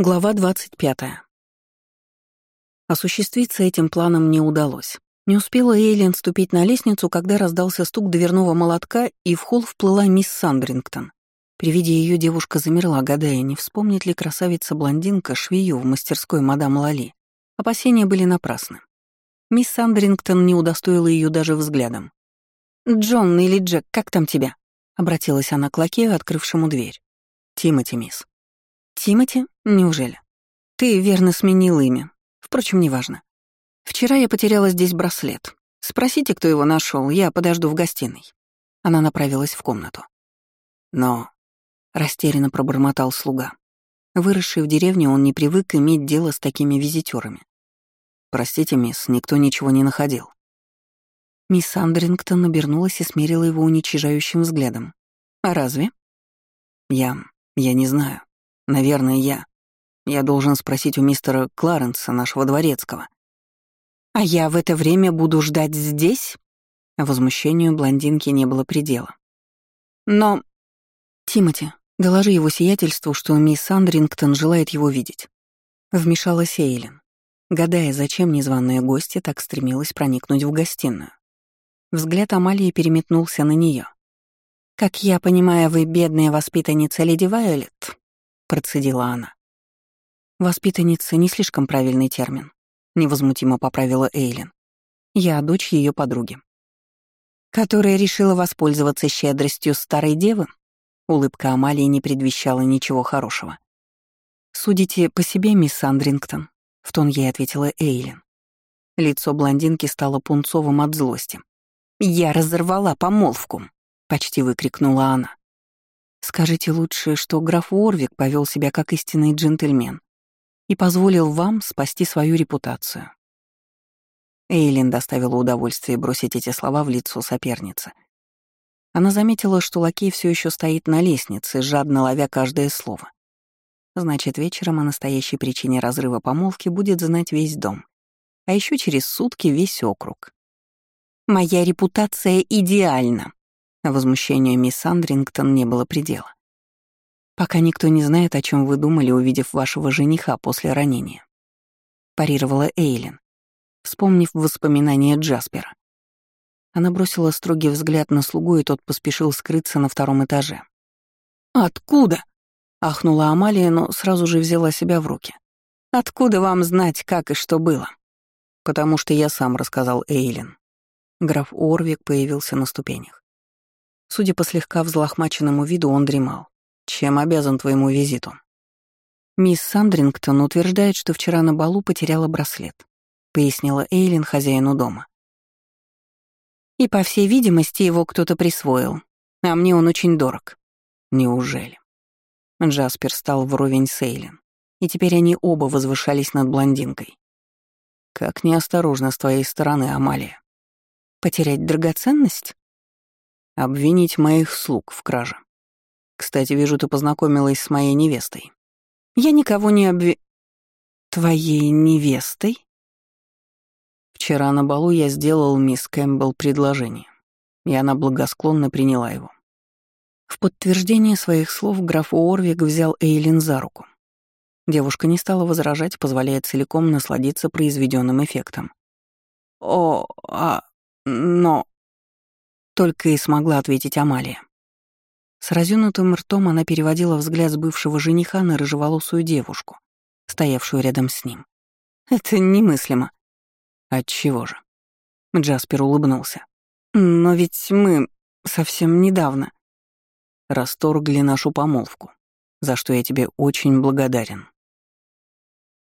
Глава 25. Осуществиться этим планом не удалось. Не успела Эйлин ступить на лестницу, когда раздался стук дверного молотка, и в холл вплыла мисс Сандрингтон. При виде ее девушка замерла, гадая, не вспомнит ли красавица-блондинка швею в мастерской мадам Лали. Опасения были напрасны. Мисс Сандрингтон не удостоила ее даже взглядом. «Джон или Джек, как там тебя?» — обратилась она к лакею, открывшему дверь. «Тимоти, мисс». «Тимоти? Неужели? Ты верно сменил имя. Впрочем, неважно. Вчера я потеряла здесь браслет. Спросите, кто его нашел, я подожду в гостиной». Она направилась в комнату. «Но...» — растерянно пробормотал слуга. Выросший в деревне, он не привык иметь дело с такими визитерами. «Простите, мисс, никто ничего не находил». Мисс Андрингтон обернулась и смерила его уничижающим взглядом. «А разве?» «Я... я не знаю. Наверное, я. Я должен спросить у мистера Кларенса, нашего дворецкого. А я в это время буду ждать здесь? Возмущению блондинки не было предела. Но... Тимати, доложи его сиятельству, что мисс Андрингтон желает его видеть. Вмешалась Эйлин, гадая, зачем незваная гостья так стремилась проникнуть в гостиную. Взгляд Амалии переметнулся на нее. «Как я понимаю, вы бедная воспитанница леди Вайолет?» Процедила она. Воспитанница не слишком правильный термин, невозмутимо поправила Эйлин. Я дочь ее подруги. Которая решила воспользоваться щедростью старой девы? Улыбка Амалии не предвещала ничего хорошего. «Судите по себе, мисс Андрингтон», — в тон ей ответила Эйлин. Лицо блондинки стало пунцовым от злости. «Я разорвала помолвку!» — почти выкрикнула она. Скажите лучше, что граф Уорвик повел себя как истинный джентльмен и позволил вам спасти свою репутацию. Эйлин доставила удовольствие бросить эти слова в лицо соперницы. Она заметила, что лакей все еще стоит на лестнице, жадно ловя каждое слово. Значит, вечером о настоящей причине разрыва помолвки будет знать весь дом. А еще через сутки весь округ. «Моя репутация идеальна», Возмущению мисс Андрингтон не было предела. «Пока никто не знает, о чем вы думали, увидев вашего жениха после ранения», — парировала Эйлин, вспомнив воспоминания Джаспера. Она бросила строгий взгляд на слугу, и тот поспешил скрыться на втором этаже. «Откуда?» — ахнула Амалия, но сразу же взяла себя в руки. «Откуда вам знать, как и что было?» «Потому что я сам рассказал Эйлин». Граф Орвик появился на ступенях. Судя по слегка взлохмаченному виду, он дремал. «Чем обязан твоему визиту?» «Мисс Сандрингтон утверждает, что вчера на балу потеряла браслет», — пояснила Эйлин хозяину дома. «И, по всей видимости, его кто-то присвоил, а мне он очень дорог». «Неужели?» Джаспер стал вровень с Эйлин, и теперь они оба возвышались над блондинкой. «Как неосторожно с твоей стороны, Амалия». «Потерять драгоценность?» Обвинить моих слуг в краже. Кстати, вижу, ты познакомилась с моей невестой. Я никого не обви... Твоей невестой? Вчера на балу я сделал мисс Кэмпбелл предложение, и она благосклонно приняла его. В подтверждение своих слов граф Уорвик взял Эйлин за руку. Девушка не стала возражать, позволяя целиком насладиться произведенным эффектом. «О, а... но...» Только и смогла ответить Амалия. С разъюнутым ртом она переводила взгляд с бывшего жениха на рыжеволосую девушку, стоявшую рядом с ним. «Это немыслимо». «Отчего же?» Джаспер улыбнулся. «Но ведь мы совсем недавно...» Расторгли нашу помолвку, за что я тебе очень благодарен.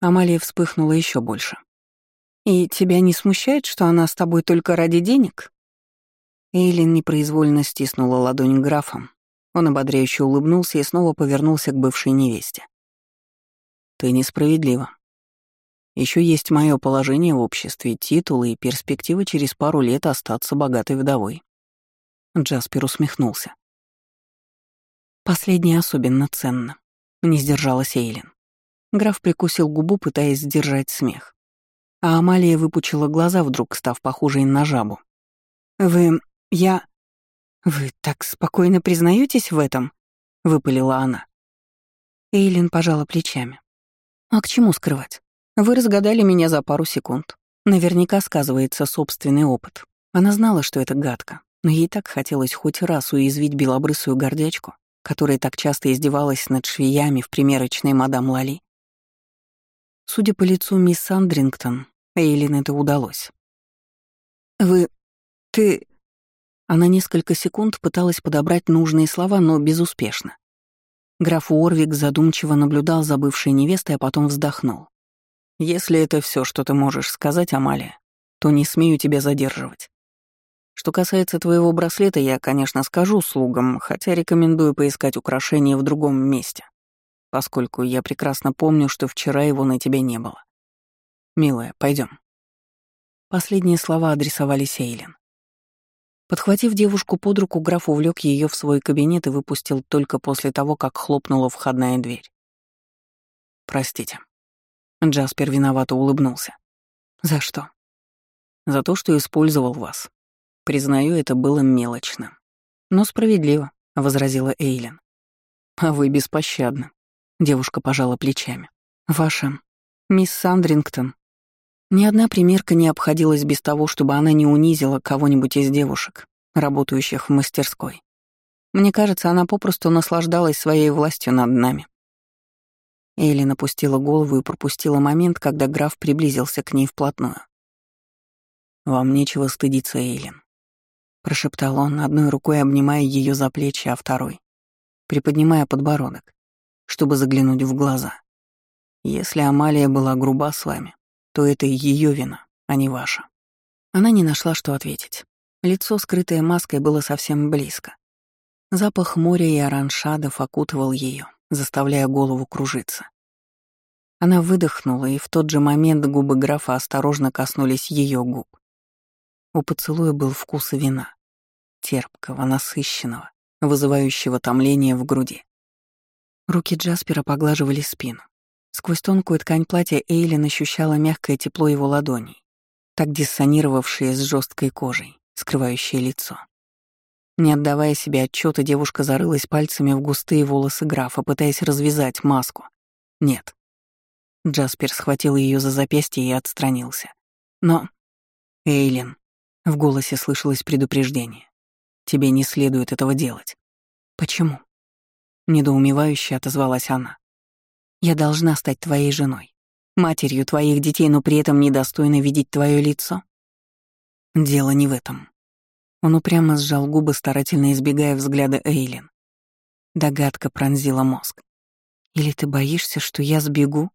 Амалия вспыхнула еще больше. «И тебя не смущает, что она с тобой только ради денег?» Эйлин непроизвольно стиснула ладонь графа. Он ободряюще улыбнулся и снова повернулся к бывшей невесте. «Ты несправедлива. Еще есть мое положение в обществе, титулы и перспектива через пару лет остаться богатой вдовой». Джаспер усмехнулся. «Последнее особенно ценно», — не сдержалась Эйлин. Граф прикусил губу, пытаясь сдержать смех. А Амалия выпучила глаза, вдруг став похожей на жабу. «Вы я... Вы так спокойно признаетесь в этом? Выпалила она. Эйлин пожала плечами. А к чему скрывать? Вы разгадали меня за пару секунд. Наверняка сказывается собственный опыт. Она знала, что это гадко, но ей так хотелось хоть раз уязвить белобрысую гордячку, которая так часто издевалась над швеями в примерочной мадам Лали. Судя по лицу мисс Андрингтон, Эйлин это удалось. «Вы... ты...» Она несколько секунд пыталась подобрать нужные слова, но безуспешно. Граф Уорвик задумчиво наблюдал за бывшей невестой, а потом вздохнул. «Если это все, что ты можешь сказать, Амалия, то не смею тебя задерживать. Что касается твоего браслета, я, конечно, скажу слугам, хотя рекомендую поискать украшение в другом месте, поскольку я прекрасно помню, что вчера его на тебе не было. Милая, пойдем. Последние слова адресовались Эйлин. Подхватив девушку под руку, граф увлек ее в свой кабинет и выпустил только после того, как хлопнула входная дверь. «Простите». Джаспер виновато улыбнулся. «За что?» «За то, что использовал вас. Признаю, это было мелочно. Но справедливо», — возразила Эйлин. «А вы беспощадны», — девушка пожала плечами. «Ваша мисс Сандрингтон ни одна примерка не обходилась без того, чтобы она не унизила кого-нибудь из девушек, работающих в мастерской. Мне кажется, она попросту наслаждалась своей властью над нами. Эйлин опустила голову и пропустила момент, когда граф приблизился к ней вплотную. «Вам нечего стыдиться, Эйлин», — прошептал он, одной рукой обнимая ее за плечи, а второй — приподнимая подбородок, чтобы заглянуть в глаза. «Если Амалия была груба с вами, то это ее вина, а не ваша. Она не нашла, что ответить. Лицо, скрытое маской, было совсем близко. Запах моря и ораншадов окутывал ее, заставляя голову кружиться. Она выдохнула, и в тот же момент губы графа осторожно коснулись ее губ. У поцелуя был вкус вина, терпкого, насыщенного, вызывающего томление в груди. Руки Джаспера поглаживали спину. Сквозь тонкую ткань платья Эйлин ощущала мягкое тепло его ладоней, так диссонировавшее с жесткой кожей, скрывающее лицо. Не отдавая себе отчета, девушка зарылась пальцами в густые волосы графа, пытаясь развязать маску. Нет. Джаспер схватил ее за запястье и отстранился. Но... Эйлин. В голосе слышалось предупреждение. Тебе не следует этого делать. Почему? Недоумевающе отозвалась она. Я должна стать твоей женой, матерью твоих детей, но при этом недостойно видеть твое лицо. Дело не в этом. Он упрямо сжал губы, старательно избегая взгляда Эйлин. Догадка пронзила мозг. «Или ты боишься, что я сбегу?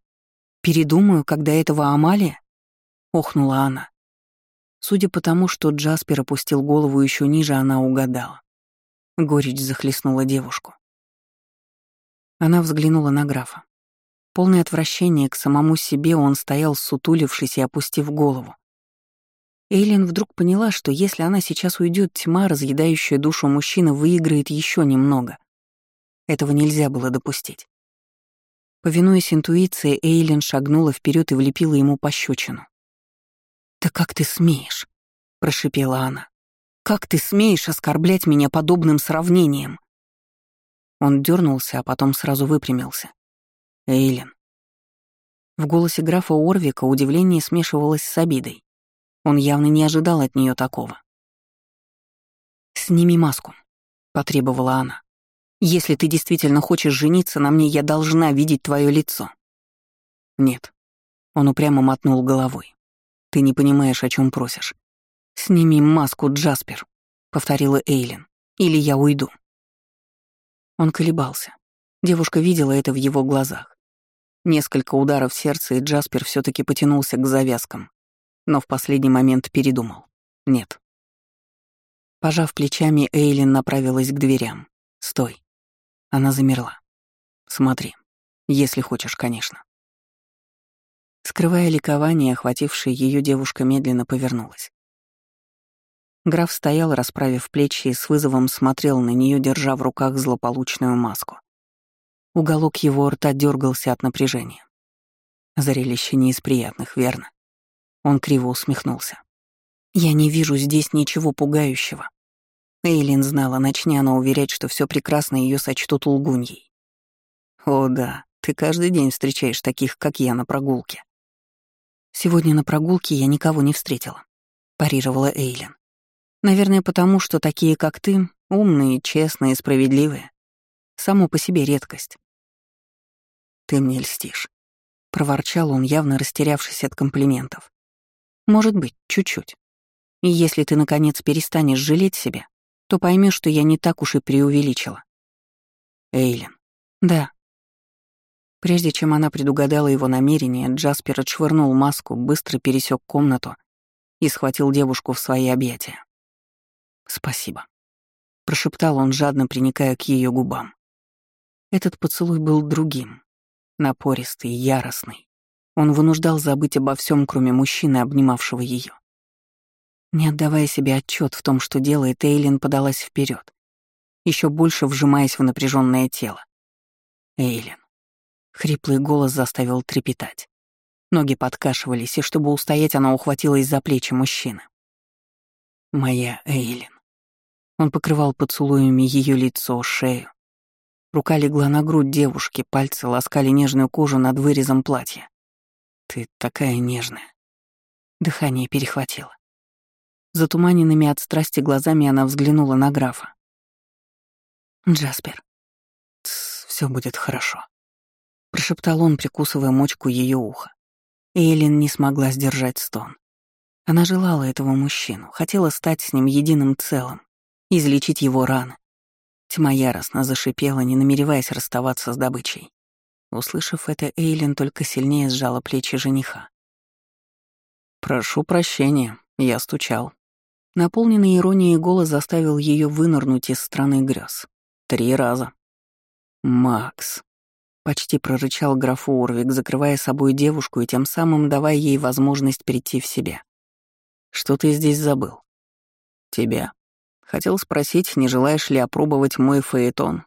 Передумаю, когда этого Амалия?» — охнула она. Судя по тому, что Джаспер опустил голову еще ниже, она угадала. Горечь захлестнула девушку. Она взглянула на графа. Полное отвращение к самому себе он стоял, сутулившись и опустив голову. Эйлин вдруг поняла, что если она сейчас уйдет, тьма, разъедающая душу мужчины, выиграет еще немного. Этого нельзя было допустить. Повинуясь интуиции, Эйлин шагнула вперед и влепила ему пощечину. «Да как ты смеешь?» — прошипела она. «Как ты смеешь оскорблять меня подобным сравнением?» Он дернулся, а потом сразу выпрямился. Эйлин. В голосе графа Орвика удивление смешивалось с обидой. Он явно не ожидал от нее такого. «Сними маску», — потребовала она. «Если ты действительно хочешь жениться на мне, я должна видеть твое лицо». «Нет». Он упрямо мотнул головой. «Ты не понимаешь, о чем просишь». «Сними маску, Джаспер», — повторила Эйлин. «Или я уйду». Он колебался. Девушка видела это в его глазах. Несколько ударов сердца, и Джаспер все таки потянулся к завязкам, но в последний момент передумал. Нет. Пожав плечами, Эйлин направилась к дверям. «Стой». Она замерла. «Смотри. Если хочешь, конечно». Скрывая ликование, охватившее ее девушка медленно повернулась. Граф стоял, расправив плечи, и с вызовом смотрел на нее, держа в руках злополучную маску. Уголок его рта дергался от напряжения. Зрелище не из приятных, верно? Он криво усмехнулся. «Я не вижу здесь ничего пугающего». Эйлин знала, начни она уверять, что все прекрасно ее сочтут лгуньей. «О да, ты каждый день встречаешь таких, как я, на прогулке». «Сегодня на прогулке я никого не встретила», — парировала Эйлин. «Наверное, потому что такие, как ты, умные, честные, справедливые. Само по себе редкость». «Ты мне льстишь», — проворчал он, явно растерявшись от комплиментов. «Может быть, чуть-чуть. И если ты, наконец, перестанешь жалеть себя, то поймешь, что я не так уж и преувеличила». «Эйлин». «Да», Прежде чем она предугадала его намерение, Джаспер отшвырнул маску, быстро пересек комнату и схватил девушку в свои объятия. «Спасибо», — прошептал он, жадно приникая к ее губам. Этот поцелуй был другим, напористый, яростный. Он вынуждал забыть обо всем, кроме мужчины, обнимавшего ее. Не отдавая себе отчет в том, что делает, Эйлин подалась вперед, еще больше вжимаясь в напряженное тело. Эйлин. Хриплый голос заставил трепетать. Ноги подкашивались, и чтобы устоять, она ухватилась за плечи мужчины. «Моя Эйлин». Он покрывал поцелуями ее лицо, шею. Рука легла на грудь девушки, пальцы ласкали нежную кожу над вырезом платья. «Ты такая нежная». Дыхание перехватило. Затуманенными от страсти глазами она взглянула на графа. «Джаспер, все будет хорошо». — прошептал он, прикусывая мочку ее уха. Эйлин не смогла сдержать стон. Она желала этого мужчину, хотела стать с ним единым целым, излечить его раны. Тьма яростно зашипела, не намереваясь расставаться с добычей. Услышав это, Эйлин только сильнее сжала плечи жениха. «Прошу прощения, я стучал». Наполненный иронией голос заставил ее вынырнуть из страны грез. Три раза. «Макс», Почти прорычал граф Урвик, закрывая собой девушку и тем самым давая ей возможность прийти в себя. «Что ты здесь забыл?» «Тебя. Хотел спросить, не желаешь ли опробовать мой фаэтон,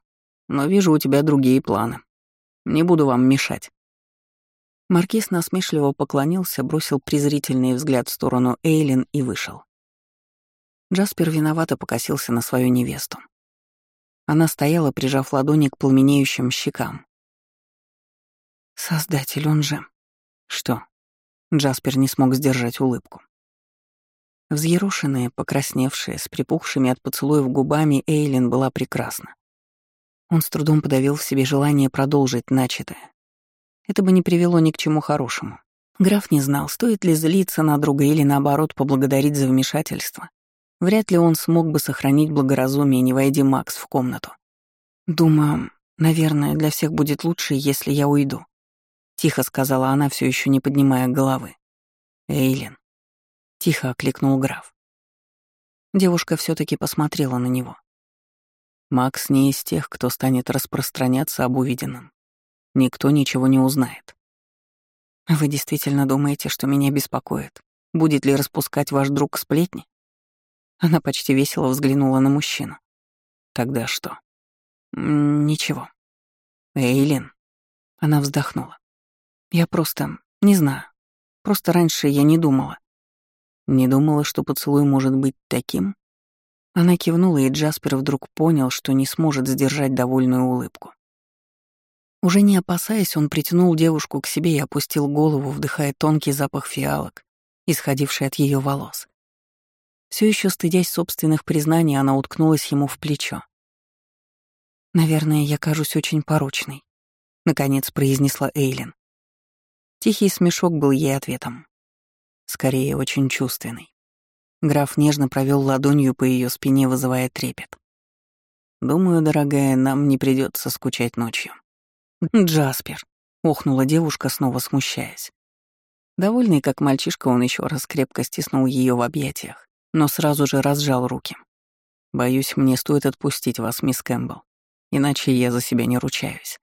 но вижу у тебя другие планы. Не буду вам мешать». Маркиз насмешливо поклонился, бросил презрительный взгляд в сторону Эйлин и вышел. Джаспер виновато покосился на свою невесту. Она стояла, прижав ладони к пламенеющим щекам, Создатель, он же... Что? Джаспер не смог сдержать улыбку. Взъерошенная, покрасневшая, с припухшими от поцелуев губами, Эйлин была прекрасна. Он с трудом подавил в себе желание продолжить начатое. Это бы не привело ни к чему хорошему. Граф не знал, стоит ли злиться на друга или, наоборот, поблагодарить за вмешательство. Вряд ли он смог бы сохранить благоразумие, не войди Макс в комнату. Думаю, наверное, для всех будет лучше, если я уйду. Тихо сказала она, все еще не поднимая головы. Эйлин. Тихо окликнул граф. Девушка все таки посмотрела на него. Макс не из тех, кто станет распространяться об увиденном. Никто ничего не узнает. Вы действительно думаете, что меня беспокоит? Будет ли распускать ваш друг сплетни? Она почти весело взглянула на мужчину. Тогда что? Ничего. Эйлин. Она вздохнула. Я просто... не знаю. Просто раньше я не думала. Не думала, что поцелуй может быть таким? Она кивнула, и Джаспер вдруг понял, что не сможет сдержать довольную улыбку. Уже не опасаясь, он притянул девушку к себе и опустил голову, вдыхая тонкий запах фиалок, исходивший от ее волос. Все еще стыдясь собственных признаний, она уткнулась ему в плечо. «Наверное, я кажусь очень порочной», — наконец произнесла Эйлин. Тихий смешок был ей ответом. Скорее, очень чувственный. Граф нежно провел ладонью по ее спине, вызывая трепет. «Думаю, дорогая, нам не придется скучать ночью». «Джаспер», — охнула девушка, снова смущаясь. Довольный, как мальчишка, он еще раз крепко стиснул ее в объятиях, но сразу же разжал руки. «Боюсь, мне стоит отпустить вас, мисс Кэмпбелл, иначе я за себя не ручаюсь».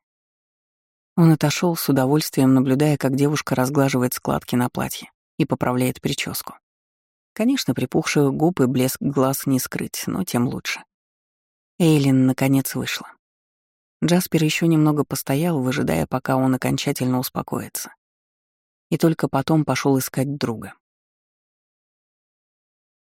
Он отошел с удовольствием, наблюдая, как девушка разглаживает складки на платье и поправляет прическу. Конечно, припухших губ и блеск глаз не скрыть, но тем лучше. Эйлин наконец вышла. Джаспер еще немного постоял, выжидая, пока он окончательно успокоится. И только потом пошел искать друга.